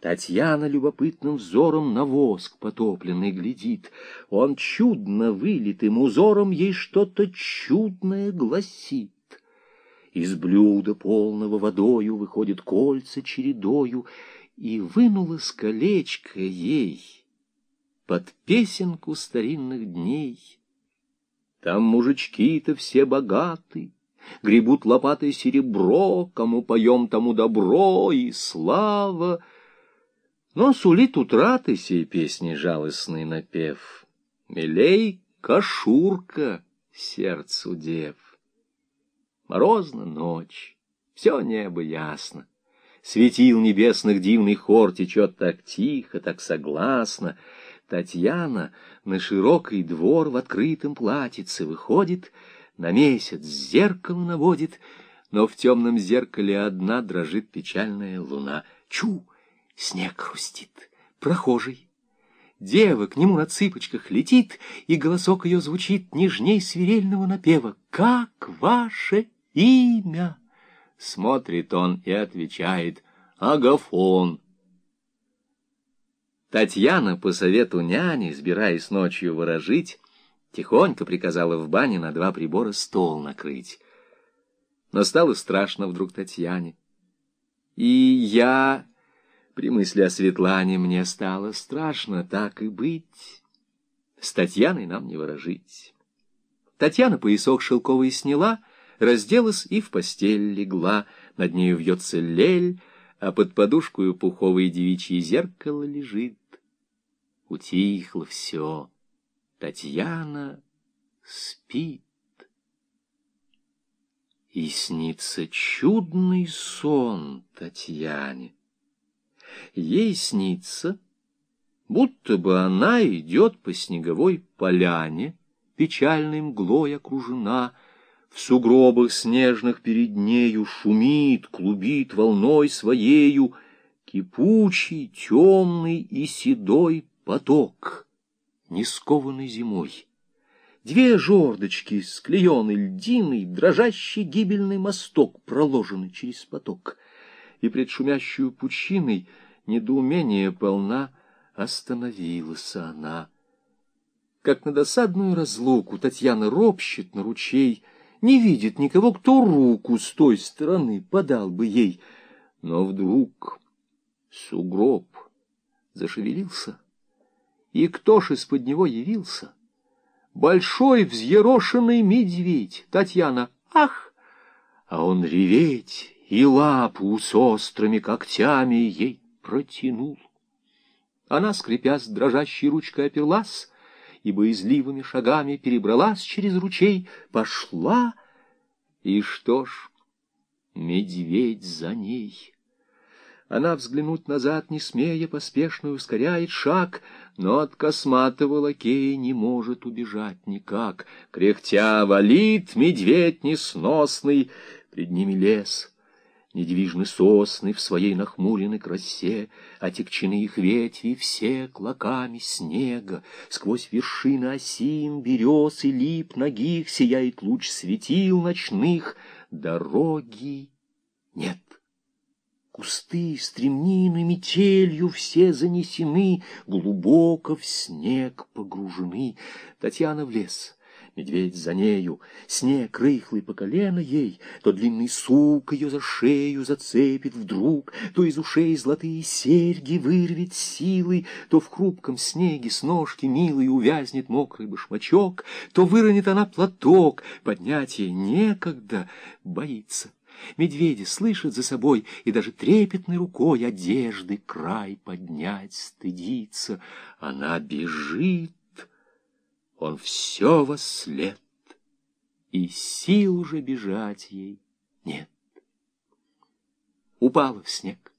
Татьяна любопытным взором на воск потопленный глядит. Он чудно вылитым узором ей что-то чудное гласит. Из блюда полного водою выходит кольца чередою, и вынула с ей под песенку старинных дней. Там мужички-то все богаты, гребут лопатой серебро, кому поем, тому добро и слава. Но сулит утраты сей песни жалостный напев. Милей кашурка сердцу дев. Морозна ночь, все небо ясно. Светил небесных дивный хор течет так тихо, так согласно. Татьяна на широкий двор в открытом платьице выходит, на месяц зеркало наводит, но в темном зеркале одна дрожит печальная луна. Чу! Снег хрустит, прохожий. Дева к нему на цыпочках летит, и голосок ее звучит нежней свирельного напева. «Как ваше имя?» Смотрит он и отвечает «Агафон». Татьяна по совету няни, сбираясь ночью ворожить, тихонько приказала в бане на два прибора стол накрыть. Но стало страшно вдруг Татьяне. И я, при мысли о Светлане, мне стало страшно так и быть. С Татьяной нам не ворожить. Татьяна поясок шелковый сняла — разделась и в постель легла, над нею вьется лель, а под подушкою пуховое девичье зеркало лежит. Утихло все, Татьяна спит. И снится чудный сон Татьяне. Ей снится, будто бы она идет по снеговой поляне, печальной мглой окружена, в сугробах снежных перед нею шумит, клубит волной своею кипучий, темный и седой поток, не скованный зимой. Две жердочки, склеенный льдиной, дрожащий гибельный мосток проложены через поток, и пред шумящую пучиной недоумение полна остановилась она. Как на досадную разлуку Татьяна ропщет на ручей — не видит никого, кто руку с той стороны подал бы ей. Но вдруг сугроб зашевелился, и кто ж из-под него явился? Большой взъерошенный медведь. Татьяна, ах! А он реветь и лапу с острыми когтями ей протянул. Она, скрипя с дрожащей ручкой, оперлась, и боязливыми шагами перебралась через ручей, пошла, и что ж, медведь за ней. Она взглянуть назад, не смея, поспешно ускоряет шаг, но от косматого лакея не может убежать никак. Кряхтя валит медведь несносный, пред ними лес — Недвижны сосны в своей нахмуренной красе, Отекчены их ветви все клоками снега. Сквозь вершины осин, берез и лип ногих Сияет луч светил ночных. Дороги нет. Кусты, стремнины, метелью все занесены, Глубоко в снег погружены. Татьяна в лес — Медведь за нею, снег рыхлый по колено ей, То длинный сук ее за шею зацепит вдруг, То из ушей золотые серьги вырвет силой, То в хрупком снеге с ножки милой увязнет мокрый башмачок, То выронит она платок, поднять ей некогда, боится. Медведи слышат за собой и даже трепетной рукой одежды край поднять стыдится. Она бежит, он все во след, и сил уже бежать ей нет. Упала в снег.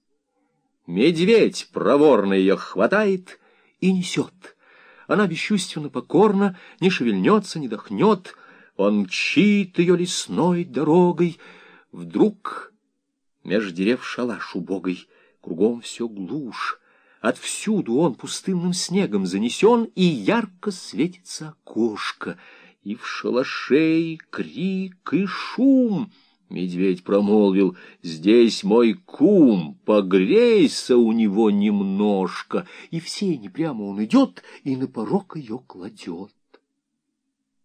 Медведь проворно ее хватает и несет. Она бесчувственно покорно, не шевельнется, не дохнет. Он мчит ее лесной дорогой. Вдруг меж дерев шалаш убогой, кругом все глушь, Отвсюду он пустынным снегом занесен, и ярко светится окошко, и в шалаше и крик, и шум. Медведь промолвил, «Здесь мой кум, погрейся у него немножко». И в сене прямо он идет и на порог ее кладет.